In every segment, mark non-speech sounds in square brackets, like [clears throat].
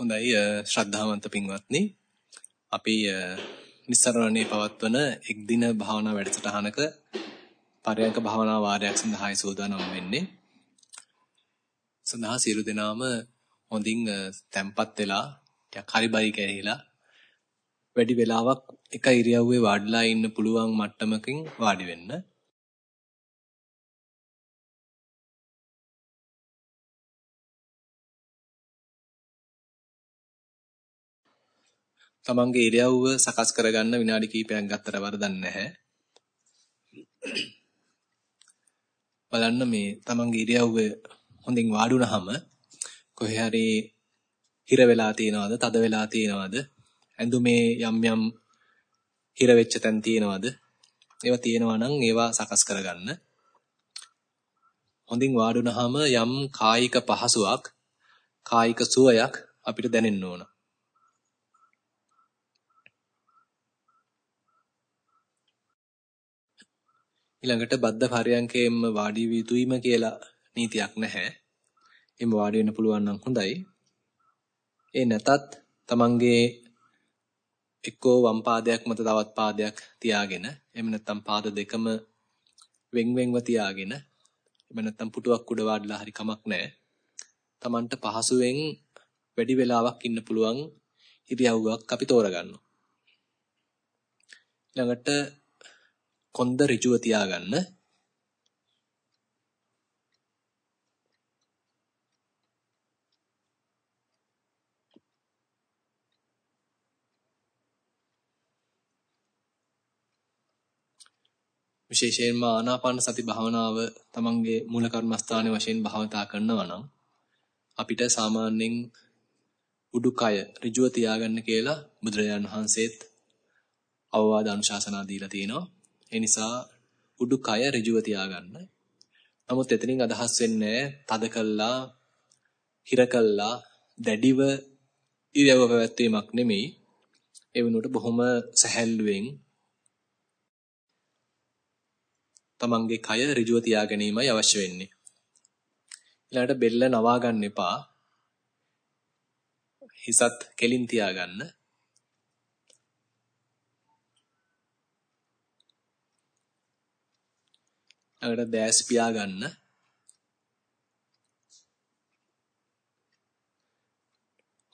හොඳයි ශ්‍රද්ධාවන්ත පින්වත්නි. අපි නිස්සරණේ පවත්වන එක් දින භාවනා වැඩසටහනක පරයන්ක භාවනා වාරයක් සඳහායි සූදානම් වෙන්නේ. සඳහා සියලු දෙනාම හොඳින් තැම්පත් වෙලා ටිකක් හරිබරි කැරිලා වැඩි වෙලාවක් එක ඉරියව්වේ වාඩිලා ඉන්න පුළුවන් මට්ටමකින් වාඩි වෙන්න. තමන්ගේ ඉරියව්ව සකස් කරගන්න විනාඩි කිහිපයක් ගත්තට වරදක් නැහැ. බලන්න මේ තමන්ගේ ඉරියව්ව හොඳින් වාඩුණාම කොහේ හරි හිර වෙලා තියෙනවද, තද වෙලා තියෙනවද, ඇඳුමේ යම් යම් හිර වෙච්ච තැන් තියෙනවද? ඒවා තියෙනවා නම් ඒවා සකස් කරගන්න. හොඳින් වාඩුණාම යම් කායික පහසුවක්, කායික සුවයක් අපිට දැනෙන්න ඕන. ඊළඟට බද්ද පරයන්කේම වාඩි වී යුතුයිම කියලා නීතියක් නැහැ. එimhe වාඩි වෙන්න පුළුවන් නම් හොඳයි. ඒ නැතත් තමන්ගේ එක්කෝ වම් පාදයක් මත තවත් පාදයක් තියාගෙන එහෙම නැත්නම් පාද දෙකම වෙන් වෙන්ව තියාගෙන එහෙම නැත්නම් පුටුවක් උඩ වාඩිලා හරි කමක් නැහැ. තමන්ට පහසුවෙන් වැඩි වෙලාවක් ඉන්න පුළුවන් ඉරියව්වක් අපි තෝරගන්නවා. ඊළඟට කොන්ද ඍජුව තියාගන්න. විශේෂයෙන්ම ආනාපාන සති භාවනාව තමන්ගේ මූල කර්මස්ථානයේ වශයෙන් භාවිතා කරනවා නම් අපිට සාමාන්‍යයෙන් උඩුකය ඍජුව තියාගන්න කියලා බුදුරජාණන් වහන්සේත් අවවාද අනුශාසනා දීලා තිනවා. ඒ නිසා උඩුකය ඍජුව තියාගන්න. නමුත් එතනින් අදහස් වෙන්නේ තද කළා, හිර කළා, දැඩිව ඉරියව්ව පැවැත්වීමක් නෙමෙයි. ඒ වෙනුවට බොහොම සැහැල්ලුවෙන් තමන්ගේ කය ඍජුව තියා ගැනීමයි අවශ්‍ය වෙන්නේ. ඊළඟට බෙල්ල නවා ගන්න එපා. හිසත් කෙලින් තියාගන්න. ළඟට දැස් පියා ගන්න.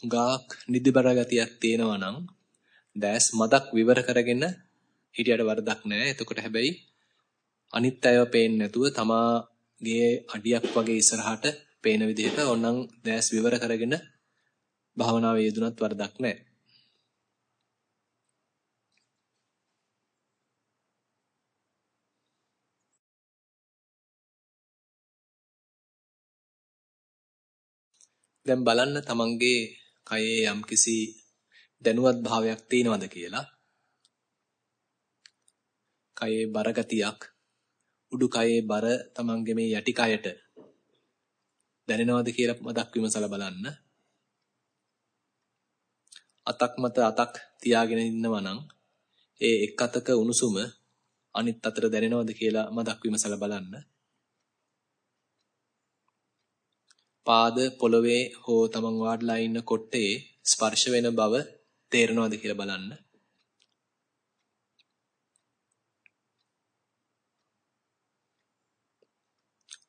ගාක් නිදිබර ගතියක් තියෙනවා නම් දැස් මදක් විවර කරගෙන හිටියට වරදක් නැහැ. එතකොට හැබැයි අනිත් අයව පේන්නේ නැතුව තමාගේ අඩියක් වගේ ඉස්සරහට පේන විදිහට ඕනනම් දැස් විවර කරගෙන භාවනාවේ යෙදුනත් වරදක් නැහැ. දැන් බලන්න තමන්ගේ කයේ යම්කිසි දැනුවත් භාවයක් තියෙනවද කියලා. කයේ බරගතියක් උඩුකයේ බර තමන්ගේ මේ යටි කයට දැනෙනවද කියලා මදක් විමසලා බලන්න. අතක් මත අතක් තියාගෙන ඉන්නවා නම් ඒ එක් අතක උණුසුම අනිත් අතට දැනෙනවද කියලා මදක් විමසලා බලන්න. පාද පොළවේ හෝ තමන් වාඩිලා ඉන්න කොට්ටේ ස්පර්ශ වෙන බව තේරෙනවද කියලා බලන්න.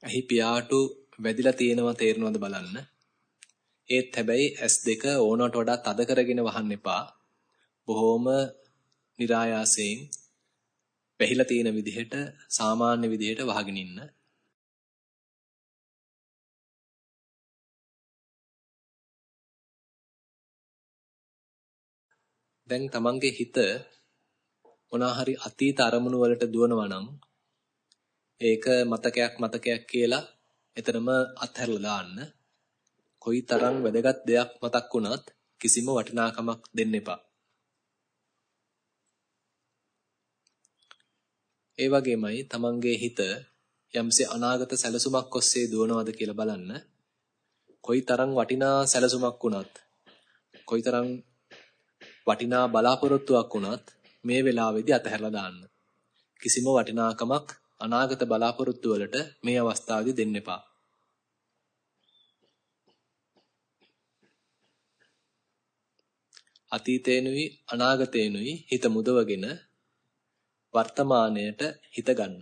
ඇහි පියාටු වැදිලා තියෙනවා තේරෙනවද බලන්න. ඒත් හැබැයි S2 ඕනට වඩා තද කරගෙන වහන්න එපා. බොහොම નિરાයාසයෙන් වැහිලා තියෙන විදිහට සාමාන්‍ය විදිහට වහගෙන ඉන්න. දැන් තමන්ගේ හිත මොනාහරි අතීත අරමුණු වලට දුවනවා නම් ඒක මතකයක් මතකයක් කියලා එතරම් අත්හැරලා දාන්න. කොයි තරම් වැදගත් දෙයක් මතක් වුණත් කිසිම වටිනාකමක් දෙන්න එපා. ඒ වගේමයි තමන්ගේ හිත යම්සේ අනාගත සැලසුමක් ඔස්සේ දුවනවද කියලා බලන්න. කොයි තරම් වටිනා සැලසුමක් වුණත් කොයි තරම් වටිනා බලාපොරොත්තුවක් වුණත් මේ වෙලාවේදී අතහැරලා දාන්න. කිසිම වටිනාකමක් අනාගත බලාපොරොත්තු වලට මේ අවස්ථාවේදී දෙන්න එපා. අතීතේනුයි අනාගතේනුයි හිත මුදවගෙන වර්තමාණයට හිත ගන්න.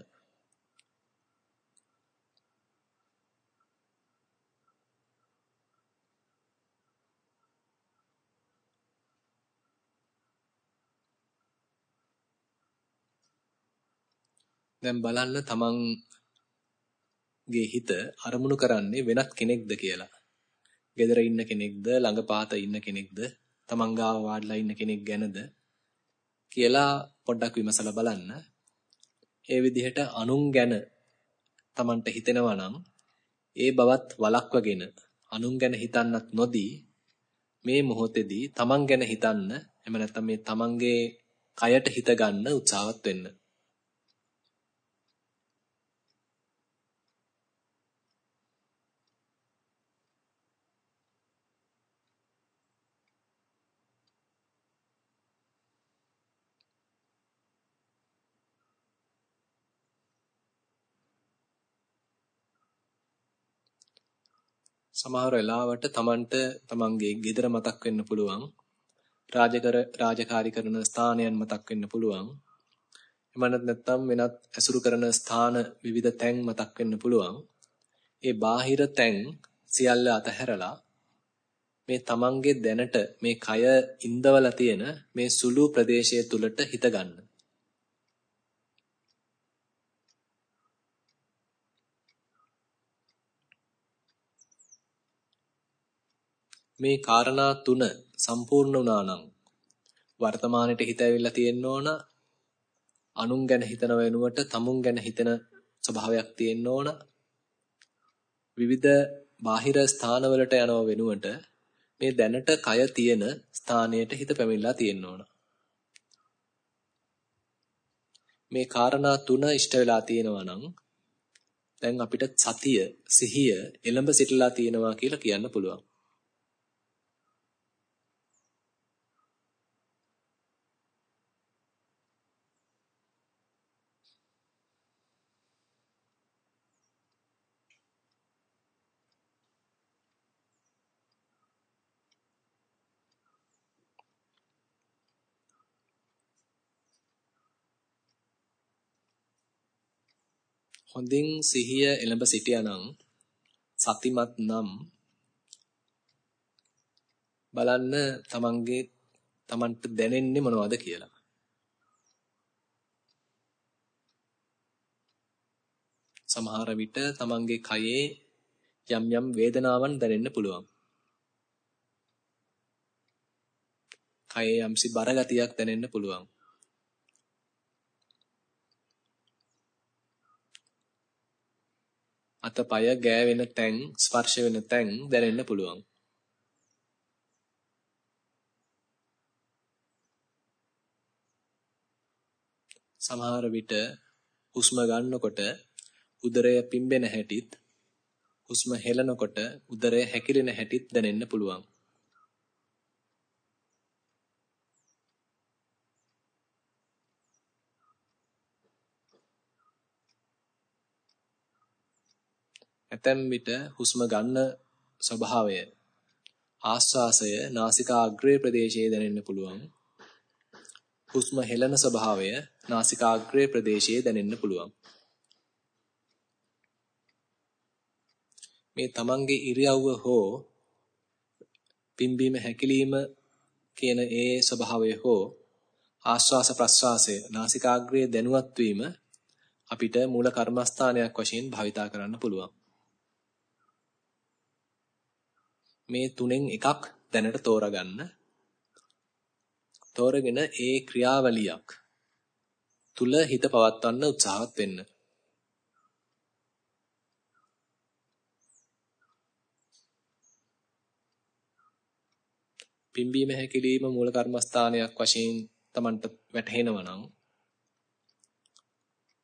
දැන් බලන්න තමන්ගේ හිත අරමුණු කරන්නේ වෙනත් කෙනෙක්ද කියලා. gedara ඉන්න කෙනෙක්ද ළඟ පාත ඉන්න කෙනෙක්ද තමන් ගාව වාඩිලා ඉන්න කෙනෙක් ගැනද කියලා පොඩ්ඩක් විමසලා බලන්න. ඒ විදිහට අනුන් ගැන තමන්ට හිතෙනවා නම් ඒ බවත් වළක්වගෙන අනුන් ගැන හිතන්නත් නොදී මේ මොහොතේදී තමන් ගැන හිතන්න එහෙම නැත්නම් මේ තමන්ගේ කයට හිත ගන්න උත්සාහවත් වෙන්න. සමහර වෙලාවට Tamanට Tamanගේ ගෙදර මතක් වෙන්න පුළුවන්. රාජකර රාජකාරී කරන ස්ථානයන් මතක් වෙන්න පුළුවන්. එමණත් නැත්නම් වෙනත් ඇසුරු කරන ස්ථාන විවිධ තැන් මතක් වෙන්න පුළුවන්. ඒ බාහිර තැන් සියල්ල අතහැරලා මේ තමන්ගේ දැනට මේ කය ඉඳවලා තියෙන මේ සුළු ප්‍රදේශය තුලට හිත ගන්න. මේ කාරණා තුන සම්පූර්ණ වුණා නම් වර්තමානෙට හිත ඇවිල්ලා තියෙන්න ඕන අනුන් ගැන හිතන වෙනුවට තමුන් ගැන හිතන ස්වභාවයක් තියෙන්න ඕන. විවිධ බාහිර ස්ථානවලට යනව වෙනුවට මේ දැනට කය තියෙන ස්ථානයට හිත පැමිණලා තියෙන්න ඕන. මේ කාරණා තුන ඉෂ්ට වෙලා තියෙනවා නම් දැන් අපිට සතිය සිහිය එළඹ සිටලා තියෙනවා කියලා කියන්න පුළුවන්. හොඳින් සිහිය එළඹ සිටියානම් සතිමත් නම් බලන්න තමන්ගේ තමන්ට දැනෙන්නේ මොනවද කියලා. සමහර විට තමන්ගේ කයේ යම් යම් වේදනාවන් දැනෙන්න පුළුවන්. කයේ යම්සි බර ගතියක් දැනෙන්න පුළුවන්. අතපය ගෑවෙන තැන් ස්පර්ශ වෙන තැන් දැනෙන්න පුළුවන්. සමහර විට හුස්ම ගන්නකොට උදරය පිම්බෙන හැටිත් හුස්ම හෙලනකොට උදරය හැකිලෙන හැටිත් දැනෙන්න පුළුවන්. ඇතැම් විට හුස්ම ගන්න ස්වභාවය ආශ්වාසය නාසිකාග්‍රේ ප්‍රදේශයේ දැනෙන්න පුළුවන්. හුස්ම හෙළන ස්වභාවය නාසිකාග්‍රේ ප්‍රදේශයේ දැනෙන්න පුළුවන්. මේ තමන්ගේ ඉරියව්ව හෝ පිම්බීම හැකිලිම කියන ඒ ස්වභාවය හෝ ආශ්වාස ප්‍රශ්වාසය නාසිකාග්‍රයේ දැනුවත් වීම අපිට මූල කර්මස්ථානයක් වශයෙන් භාවිතා කරන්න පුළුවන්. මේ තුනෙන් එකක් දැනට තෝරගන්න. තෝරගෙන ඒ ක්‍රියාවලියක් තුල හිත පවත්වන්න උත්සාහවත් වෙන්න. පිම්බීම හැකිලිම මූල කර්මස්ථානයක් වශයෙන් Tamanට වැටහෙනවා නම්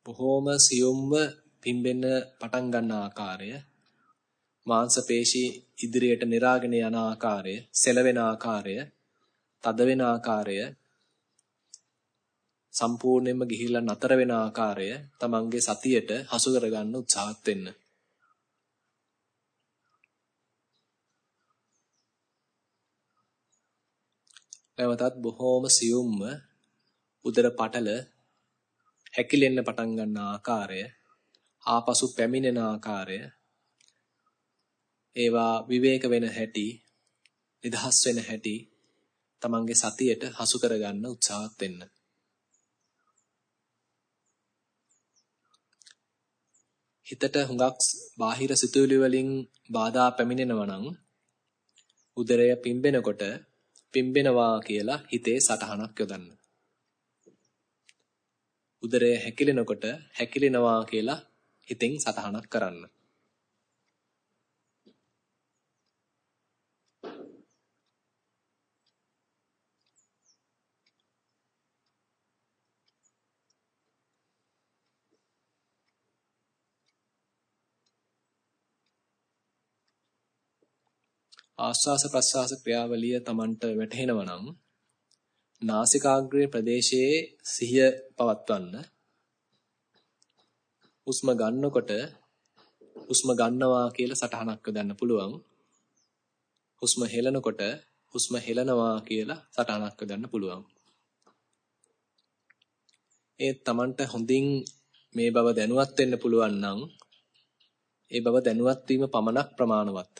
බොහෝම සියුම්ව පිම්බෙන්න පටන් ගන්න ආකාරය මාංශ පේශී ඉදිරියට નિરાගෙන යන ආකාරය, සෙලවෙන ආකාරය, තද වෙන ආකාරය, සම්පූර්ණයෙන්ම ගිහිල්ලා නතර වෙන ආකාරය තමන්ගේ සතියට හසු කරගන්න උත්සාහත් වෙන්න. නැවතත් බොහෝම සියුම්ම උදර පටල හැකිලෙන්න පටන් ගන්න ආකාරය ආපසු පැමිණෙන ආකාරය ඒවා විවේක වෙන හැටි නිදහස් වෙන හැටි තමන්ගේ සතියට හසු කරගන්න උත්සාහත් වෙන්න. හිතට හුඟක් බාහිර සිතුවිලි වලින් බාධා පැමිණෙනවා නම් උදරය පිම්බෙනකොට පිම්බෙනවා කියලා හිතේ සටහනක් යොදන්න. උදරය හැකිලෙනකොට හැකිලෙනවා කියලා හිතෙන් සටහනක් කරන්න. ආශ්වාස ප්‍රශ්වාස ක්‍රියාවලිය Tamanට වැටහෙනවා නම් නාසිකාග්‍රේ ප්‍රදේශයේ සිහිය පවත්වන්න. හුස්ම ගන්නකොට හුස්ම ගන්නවා කියලා සටහනක් යොදන්න පුළුවන්. හුස්ම හෙලනකොට හුස්ම හෙලනවා කියලා සටහනක් යොදන්න පුළුවන්. ඒ Tamanට හොඳින් මේ බව දැනුවත් වෙන්න පුළුවන් නම් ඒ බව දැනුවත් වීම පමණක් ප්‍රමාණවත්.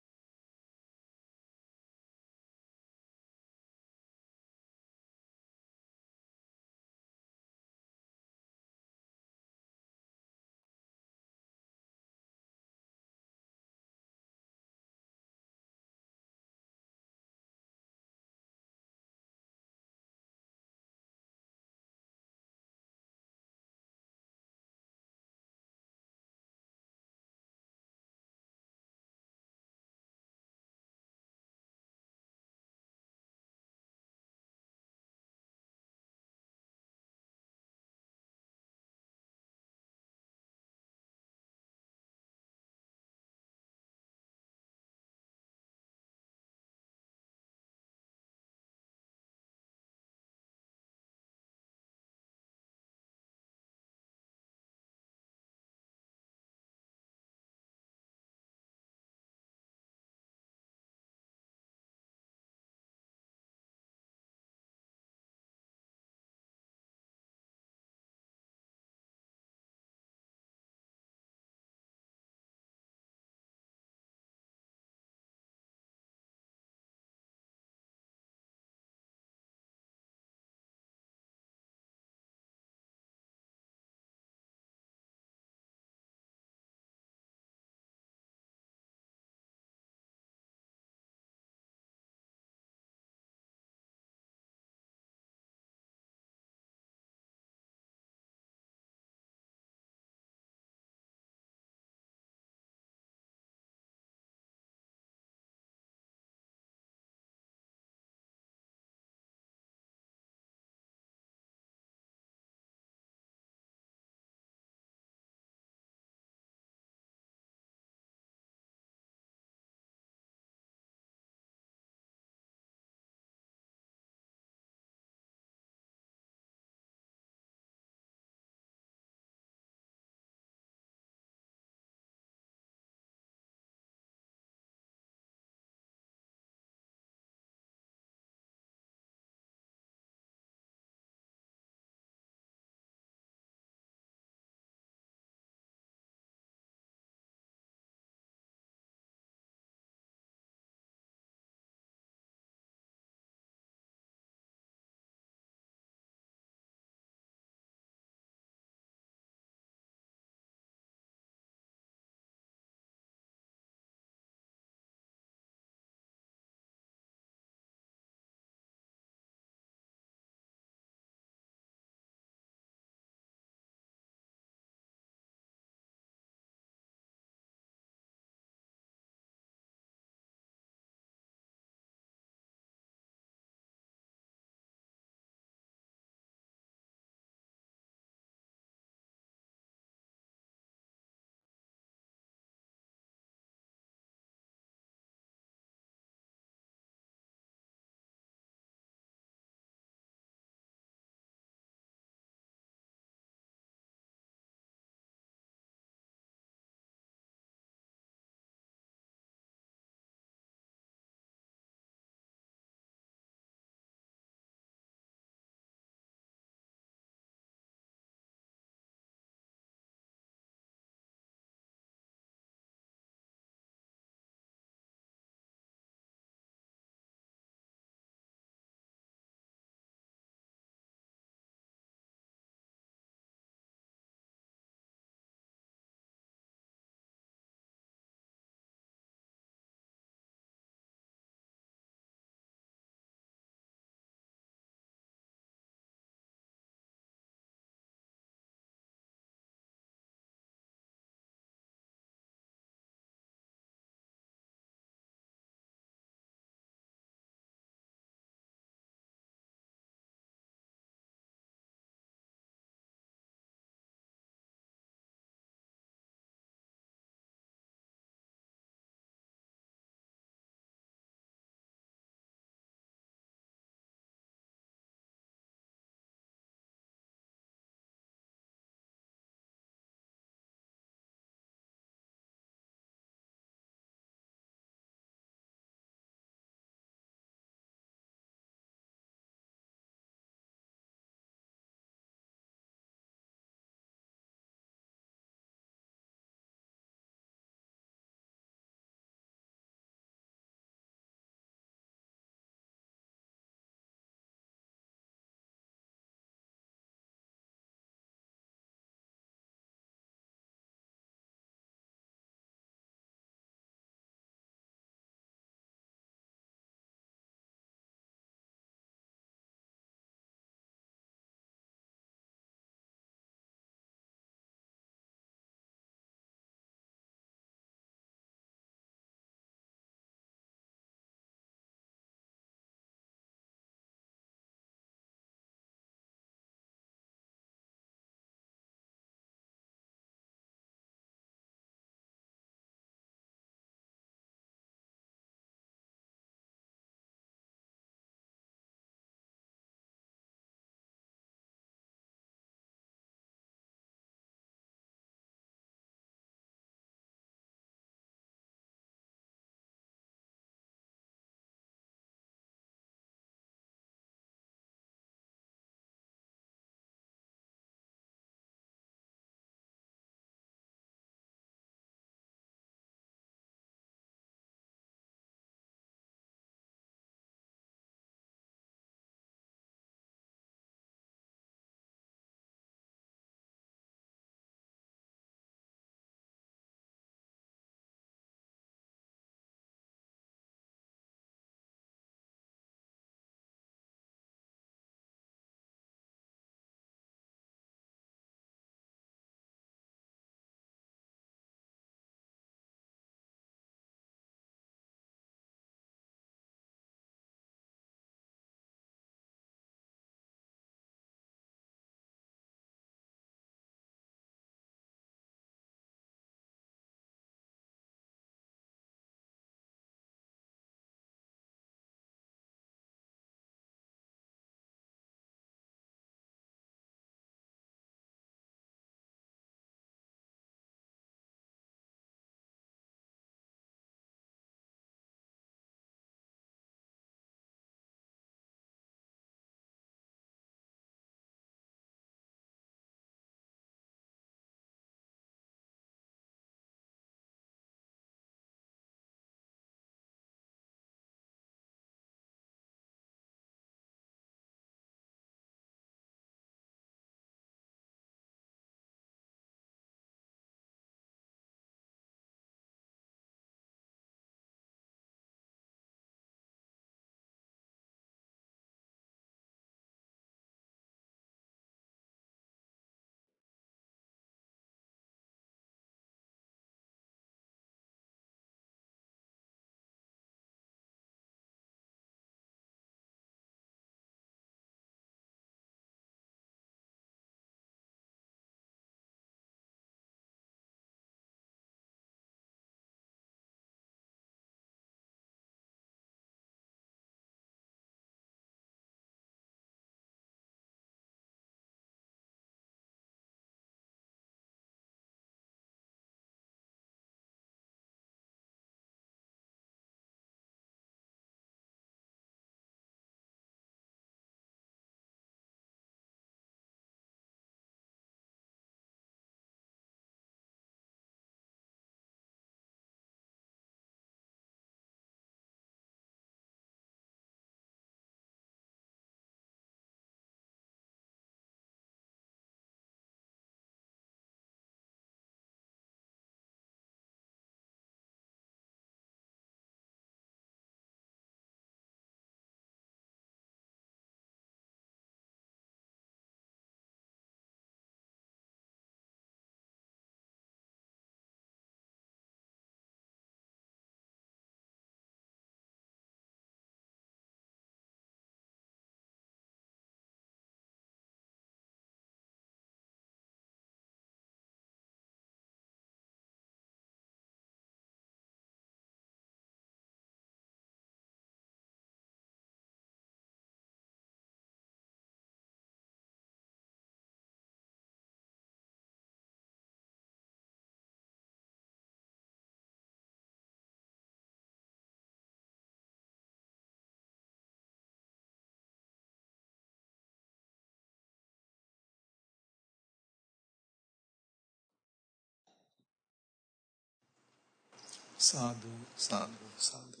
සාදු සාදු සාදු.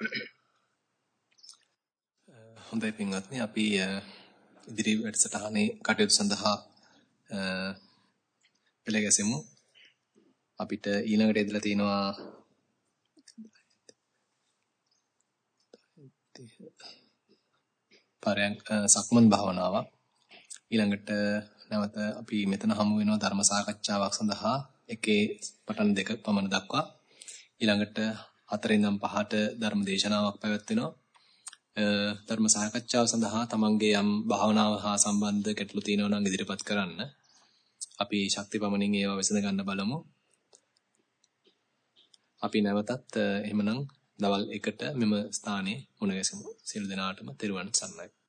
[clears throat] හොඳයි පින්වත්නි අපි ඉදිරි වැඩසටහනේ කටයුතු සඳහා පෙළ ගැසෙමු අපිට ඊළඟට ඉදලා තිනවා පරයන්ක සක්මන් භාවනාවක්. ඊළඟට නැවත අපි මෙතන හමු වෙනවා ධර්ම සාකච්ඡාවක් සඳහා. එකේ පටන් දෙක පමණ දක්වා. ඊළඟට හතරෙන් ඉඳන් පහට ධර්ම දේශනාවක් පැවැත්වෙනවා ධර්ම සාකච්ඡාව සඳහා තමන්ගේ යම් භාවනාව හා සම්බන්ධ ගැටලු තියෙනවා නම් ඉදිරිපත් කරන්න. අපි ශක්ති පමණින් ඒවා විසඳ ගන්න බලමු. අපි නැවතත් එහෙමනම් දවල් 1ට මෙම ස්ථානයේ මුණ ගැසෙමු. සියලු දෙනාටම තෙරුවන් සරණයි.